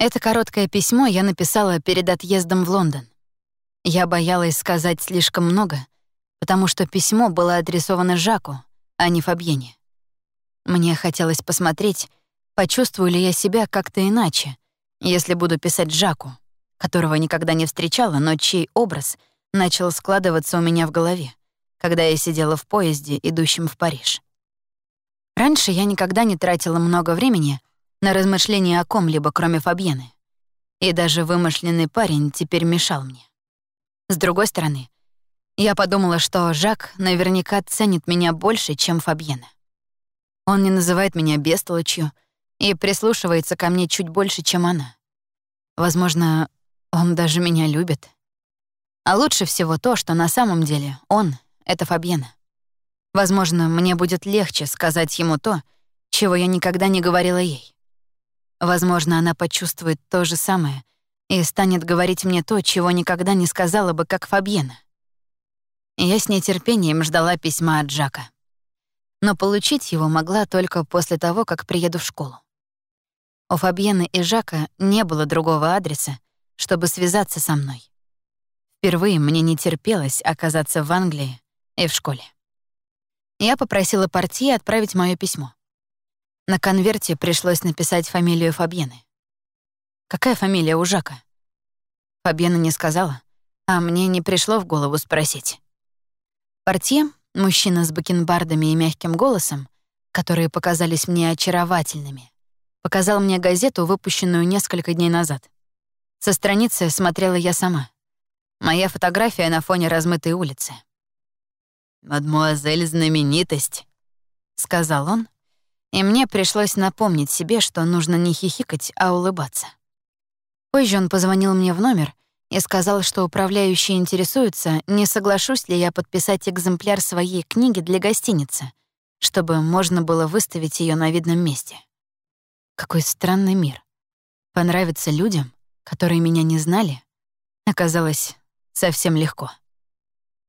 Это короткое письмо я написала перед отъездом в Лондон. Я боялась сказать слишком много, потому что письмо было адресовано Жаку, а не Фабьене. Мне хотелось посмотреть, почувствую ли я себя как-то иначе, если буду писать Жаку, которого никогда не встречала, но чей образ начал складываться у меня в голове, когда я сидела в поезде, идущем в Париж. Раньше я никогда не тратила много времени на размышления о ком-либо, кроме Фабьены. И даже вымышленный парень теперь мешал мне. С другой стороны, я подумала, что Жак наверняка ценит меня больше, чем Фабьена. Он не называет меня бестолочью и прислушивается ко мне чуть больше, чем она. Возможно, он даже меня любит. А лучше всего то, что на самом деле он — это Фабьена. Возможно, мне будет легче сказать ему то, чего я никогда не говорила ей. Возможно, она почувствует то же самое и станет говорить мне то, чего никогда не сказала бы, как Фабьена. Я с нетерпением ждала письма от Джака. Но получить его могла только после того, как приеду в школу. У Фабьены и Жака не было другого адреса, чтобы связаться со мной. Впервые мне не терпелось оказаться в Англии и в школе. Я попросила партии отправить моё письмо. На конверте пришлось написать фамилию Фабьены. Какая фамилия у Жака? Фабьена не сказала, а мне не пришло в голову спросить. Портье, мужчина с бакенбардами и мягким голосом, которые показались мне очаровательными, показал мне газету, выпущенную несколько дней назад. Со страницы смотрела я сама. Моя фотография на фоне размытой улицы. «Мадмуазель знаменитость», — сказал он, и мне пришлось напомнить себе, что нужно не хихикать, а улыбаться. Позже он позвонил мне в номер и сказал, что управляющий интересуется, не соглашусь ли я подписать экземпляр своей книги для гостиницы, чтобы можно было выставить ее на видном месте. Какой странный мир. Понравится людям, которые меня не знали, оказалось совсем легко.